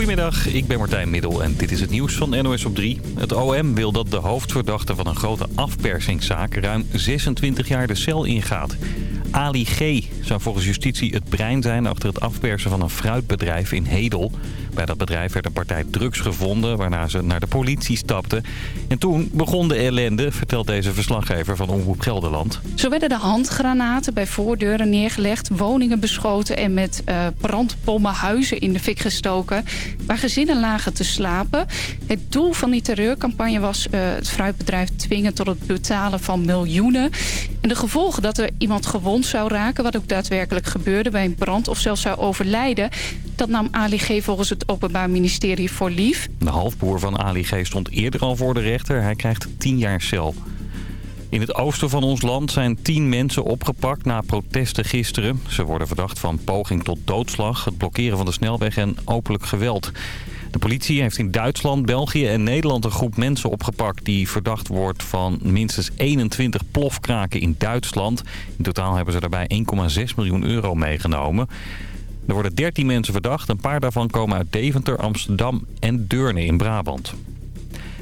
Goedemiddag, ik ben Martijn Middel en dit is het nieuws van NOS op 3. Het OM wil dat de hoofdverdachte van een grote afpersingszaak ruim 26 jaar de cel ingaat. Ali G. zou volgens justitie het brein zijn achter het afpersen van een fruitbedrijf in Hedel. Bij dat bedrijf werd een partij drugs gevonden waarna ze naar de politie stapten. En toen begon de ellende, vertelt deze verslaggever van Omroep Gelderland. Zo werden de handgranaten bij voordeuren neergelegd, woningen beschoten en met uh, brandbommen huizen in de fik gestoken. Waar gezinnen lagen te slapen. Het doel van die terreurcampagne was uh, het fruitbedrijf dwingen tot het betalen van miljoenen. En de gevolgen dat er iemand gewond zou raken, wat ook daadwerkelijk gebeurde bij een brand of zelfs zou overlijden. Dat nam Ali G volgens het Openbaar Ministerie voor lief. De halfbroer van Ali G stond eerder al voor de rechter. Hij krijgt 10 jaar cel. In het oosten van ons land zijn tien mensen opgepakt na protesten gisteren. Ze worden verdacht van poging tot doodslag, het blokkeren van de snelweg en openlijk geweld. De politie heeft in Duitsland, België en Nederland een groep mensen opgepakt... die verdacht wordt van minstens 21 plofkraken in Duitsland. In totaal hebben ze daarbij 1,6 miljoen euro meegenomen. Er worden 13 mensen verdacht. Een paar daarvan komen uit Deventer, Amsterdam en Deurne in Brabant.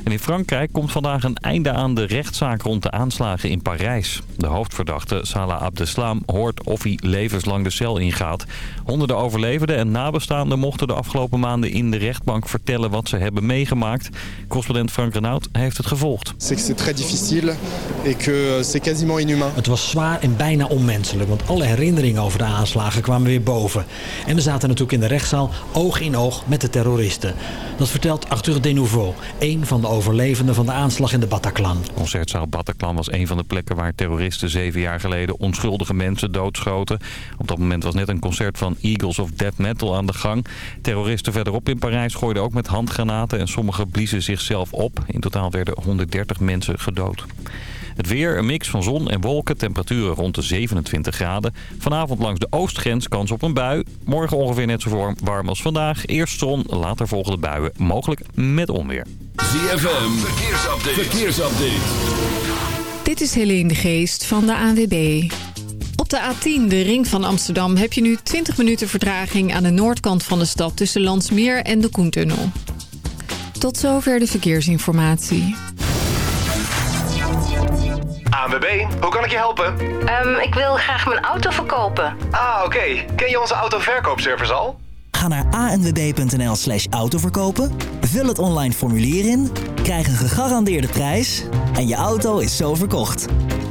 En in Frankrijk komt vandaag een einde aan de rechtszaak rond de aanslagen in Parijs. De hoofdverdachte Salah Abdeslam hoort of hij levenslang de cel ingaat. Honderden overlevenden en nabestaanden mochten de afgelopen maanden in de rechtbank vertellen wat ze hebben meegemaakt. Correspondent Frank Renaud heeft het gevolgd. Het was zwaar en bijna onmenselijk, want alle herinneringen over de aanslagen kwamen weer boven. En we zaten natuurlijk in de rechtszaal oog in oog met de terroristen. Dat vertelt Arthur Denouveau, een van de overlevenden van de aanslag in de Bataclan. Concertzaal Bataclan was een van de plekken waar terroristen zeven jaar geleden onschuldige mensen doodschoten. Op dat moment was net een concert van Eagles of Death Metal aan de gang. Terroristen verderop in Parijs gooiden ook met handgranaten en sommigen bliezen zichzelf op. In totaal werden 130 mensen gedood. Het weer, een mix van zon en wolken, temperaturen rond de 27 graden. Vanavond langs de oostgrens kans op een bui. Morgen ongeveer net zo warm als vandaag. Eerst zon, later volgende buien, mogelijk met onweer. ZFM, verkeersupdate. verkeersupdate. Dit is Helene de Geest van de ANWB. Op de A10, de ring van Amsterdam, heb je nu 20 minuten vertraging aan de noordkant van de stad tussen Landsmeer en de Koentunnel. Tot zover de verkeersinformatie. ANWB, hoe kan ik je helpen? Um, ik wil graag mijn auto verkopen. Ah, oké. Okay. Ken je onze autoverkoopservice al? Ga naar anwb.nl slash autoverkopen, vul het online formulier in, krijg een gegarandeerde prijs en je auto is zo verkocht.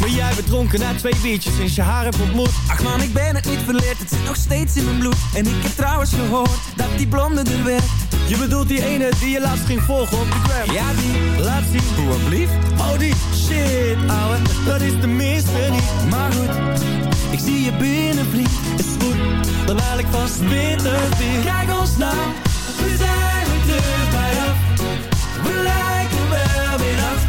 Maar jij bent dronken na twee biertjes sinds je haar hebt ontmoet Ach man, ik ben het niet verleerd, het zit nog steeds in mijn bloed. En ik heb trouwens gehoord dat die blonde er werd. Je bedoelt die ene die je laatst ging volgen op de gram? Ja die, laat zien. Hoe blieft? Oh die, shit ouwe, dat is de minste niet. Maar goed, ik zie je binnen vriend Is goed, dan haal ik vast winter weer Kijk ons nou, we zijn terug bij af. We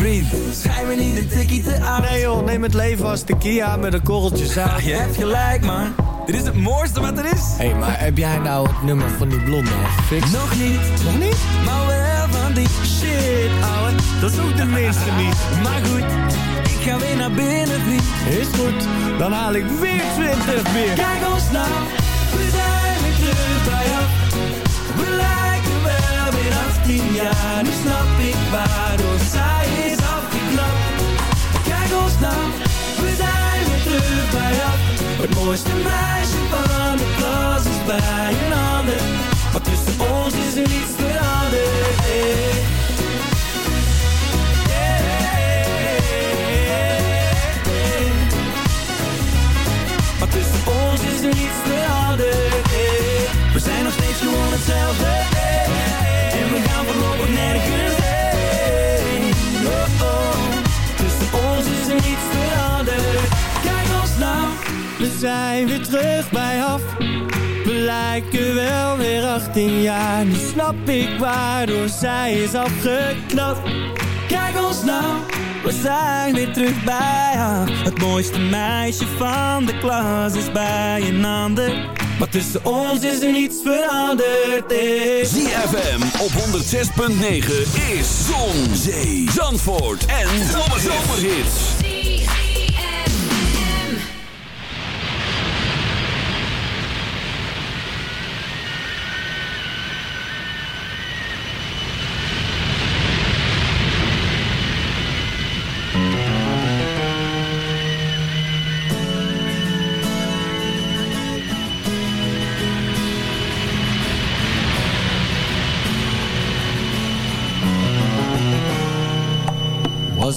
Vriend, schijn me niet een tikkie te aan. Nee joh, neem het leven als de Kia met een korreltje zaad. je hebt gelijk man, dit is het mooiste wat er is. Hé, hey, maar heb jij nou het nummer van die blonde gefixt? Nog niet. Nog niet? Maar wel van die shit, ouwe, dat is ook de minste niet. Maar goed, ik ga weer naar binnen vriend. Is goed, dan haal ik weer 20 weer. Kijk ons nou, we zijn weer terug bij jou. We lijken wel weer 18 jaar, nu snap ik waarom mooiste meisje van de klas is bij een ander. Maar tussen ons is niets veranderd. Hey. Maar tussen ons is er niets veranderd. Zijn weer terug bij af. We lijken wel weer 18 jaar. Nu snap ik waardoor zij is afgeknapt. Kijk ons nou, we zijn weer terug bij haar. Het mooiste meisje van de klas is bij een ander. Maar tussen ons is er niets veranderd. Is. ZFM op 106.9 is Zon, Zee, Zandvoort en Zomerhits.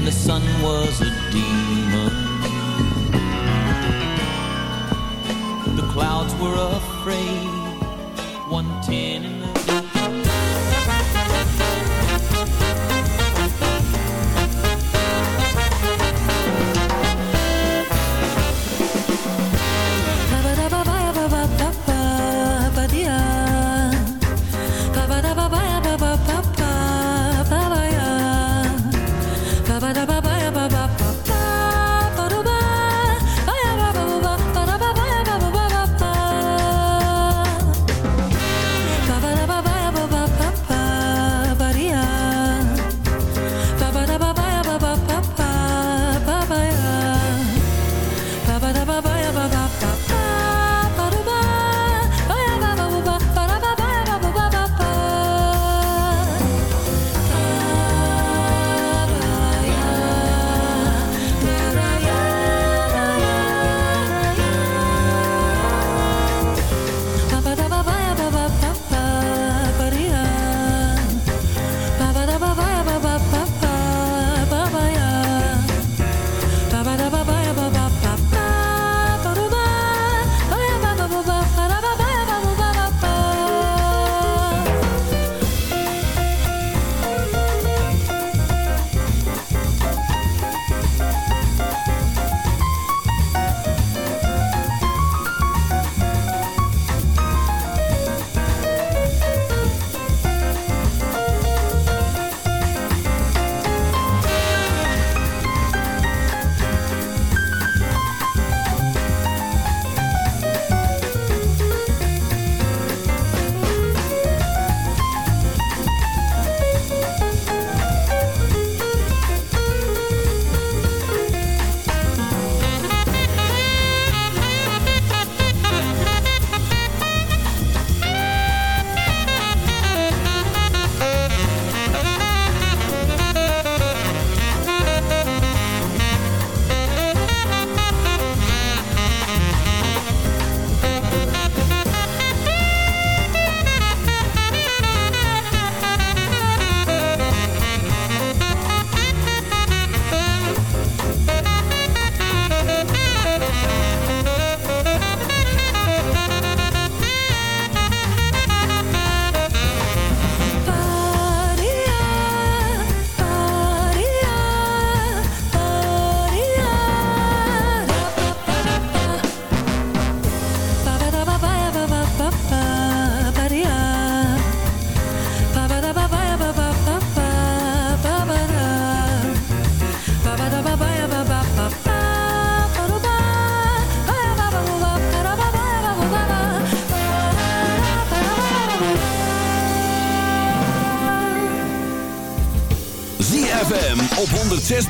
and the sun was a demon. The clouds were afraid, 110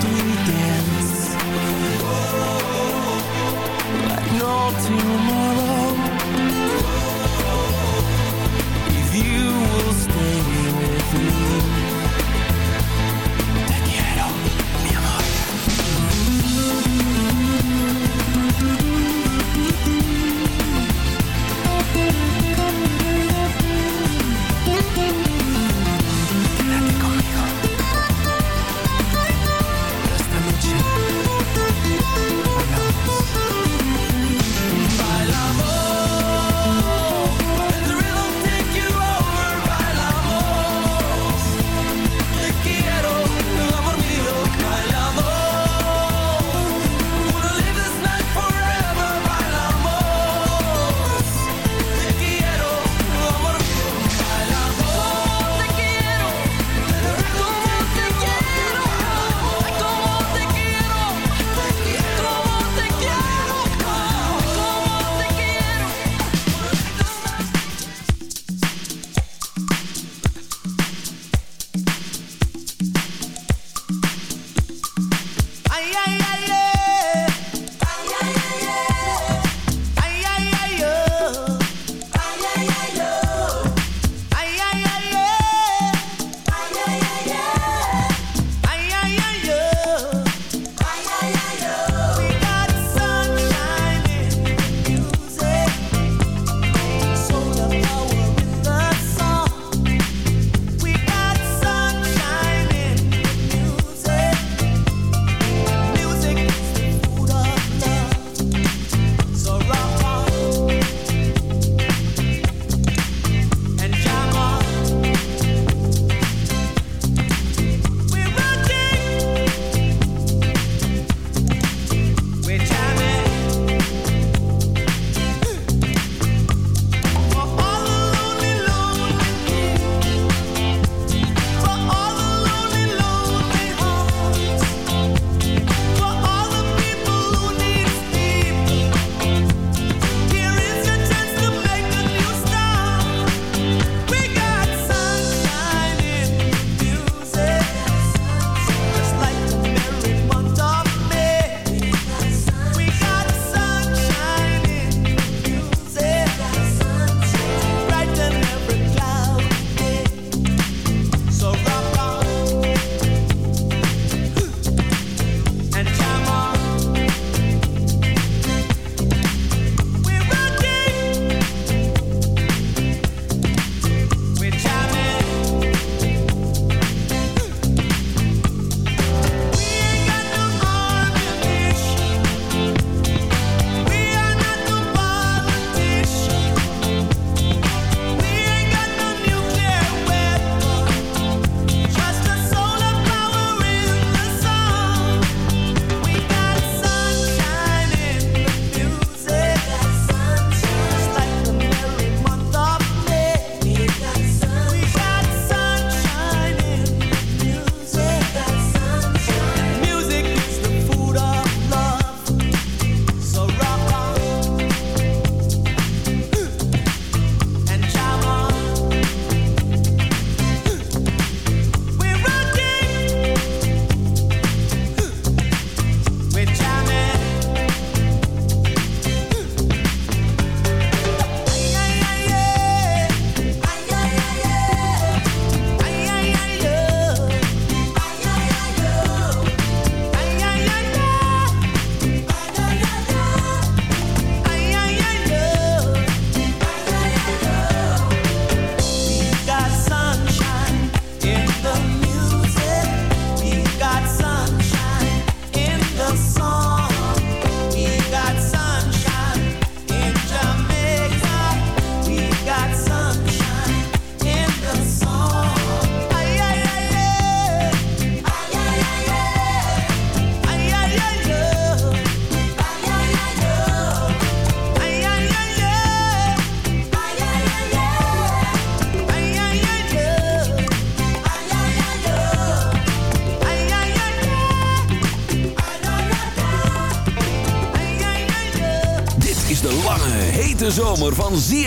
do we dance? Like an old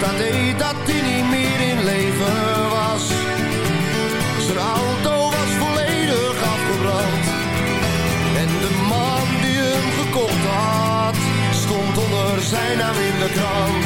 Dat deed dat hij niet meer in leven was. Zijn auto was volledig afgebrand. En de man die hem gekocht had, stond onder zijn naam in de krant.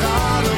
Even rustig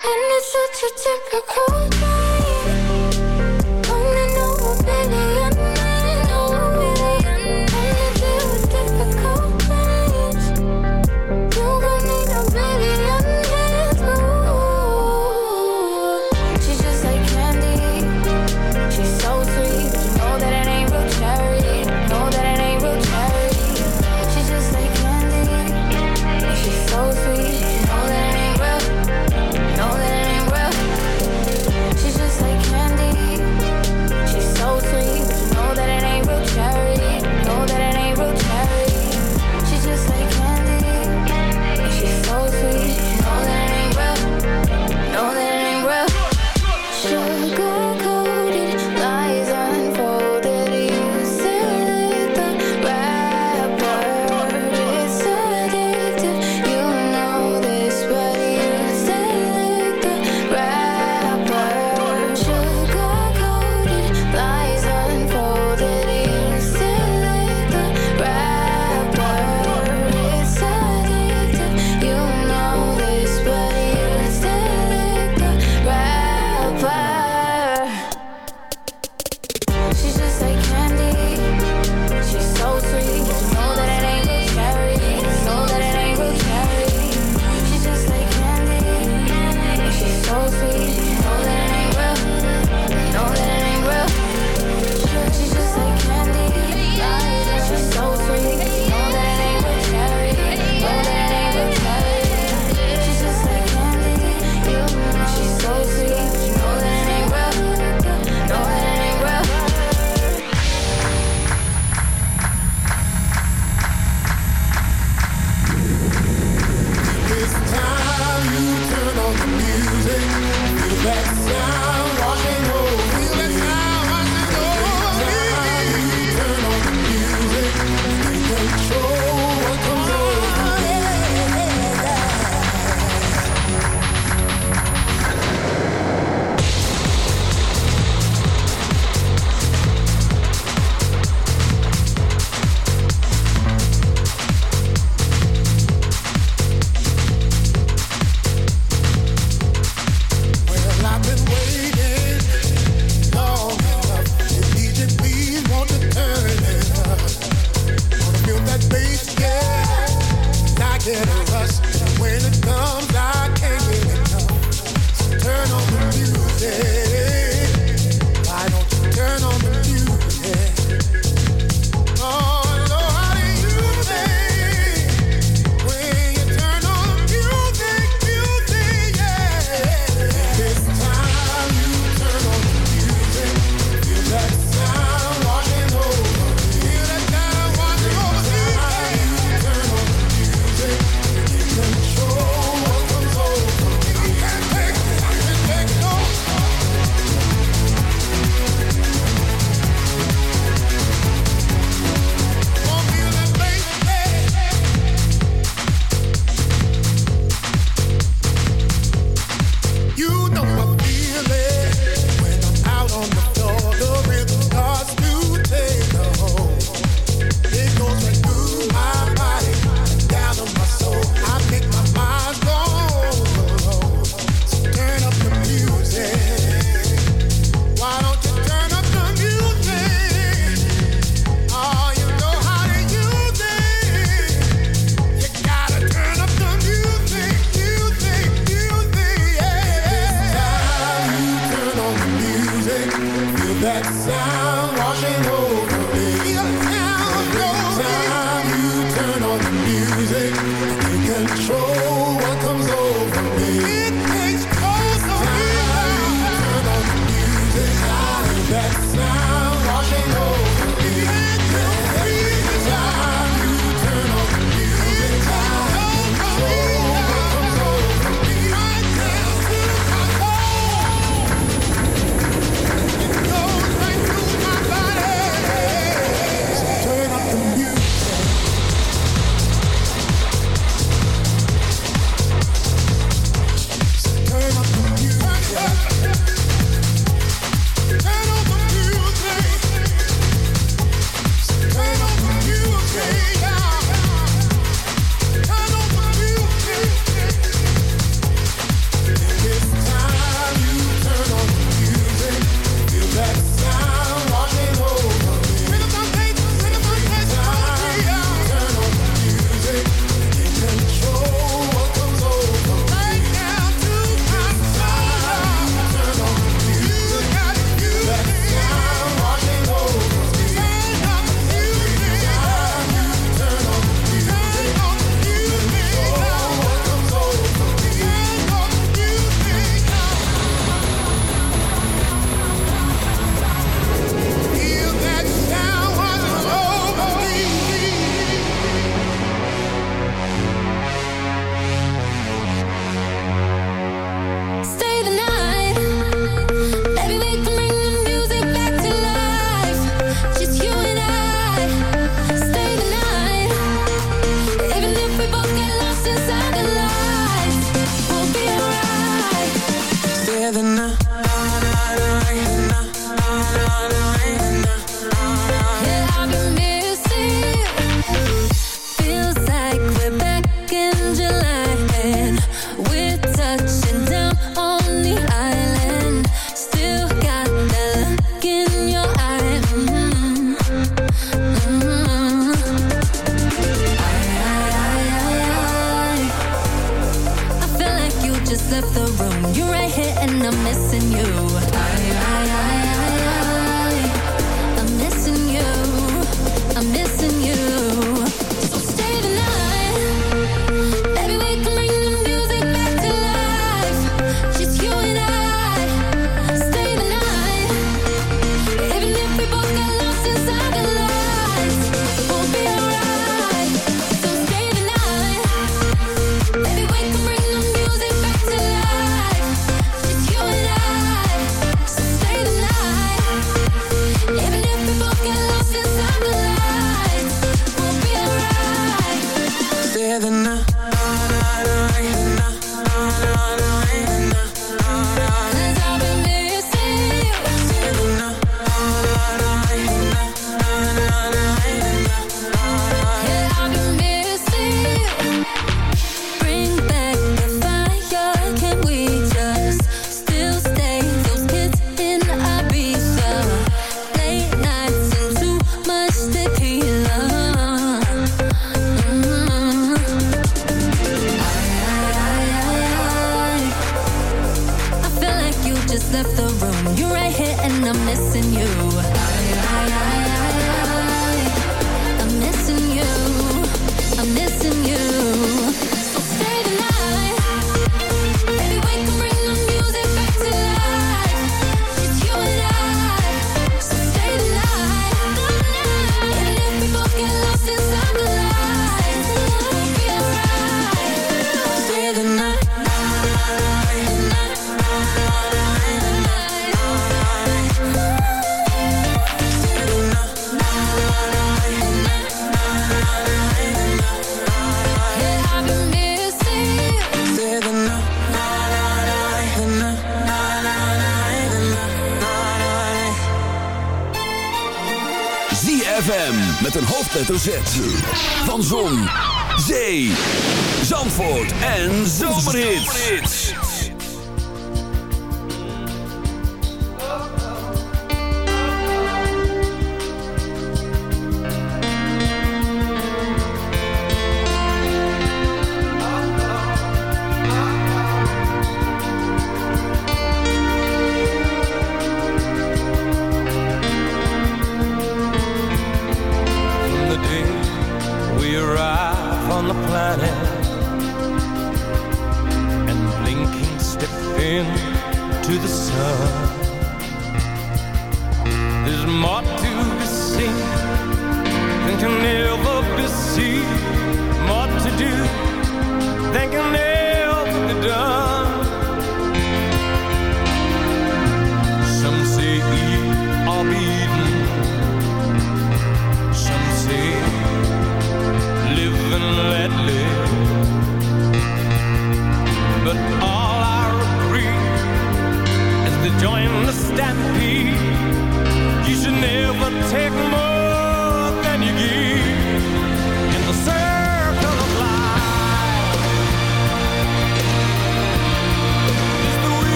Zomerhits.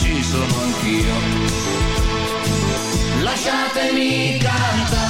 Ci sono anch'io. Lasciatemi cantare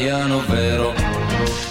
italiano vero.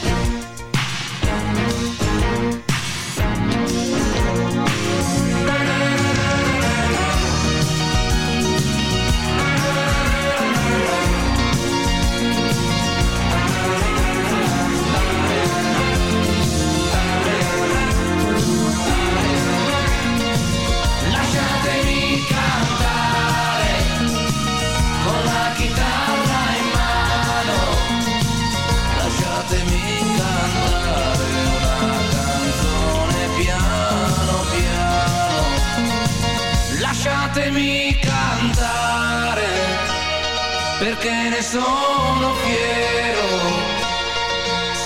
Perché ne sono fiero.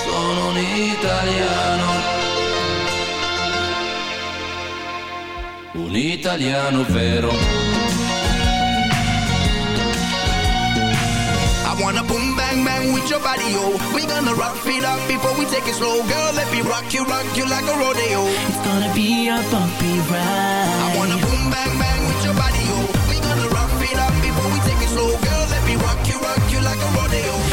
Sono un italiano. un italiano vero. I wanna boom bang bang with your body, yo. We gonna rock it up before we take it slow, girl. Let me rock you, rock you like a rodeo. It's gonna be a bumpy ride. I wanna boom bang bang with your body, yo. We gonna rock it up before we take it slow, girl. Me rock you, rock you like a rodeo.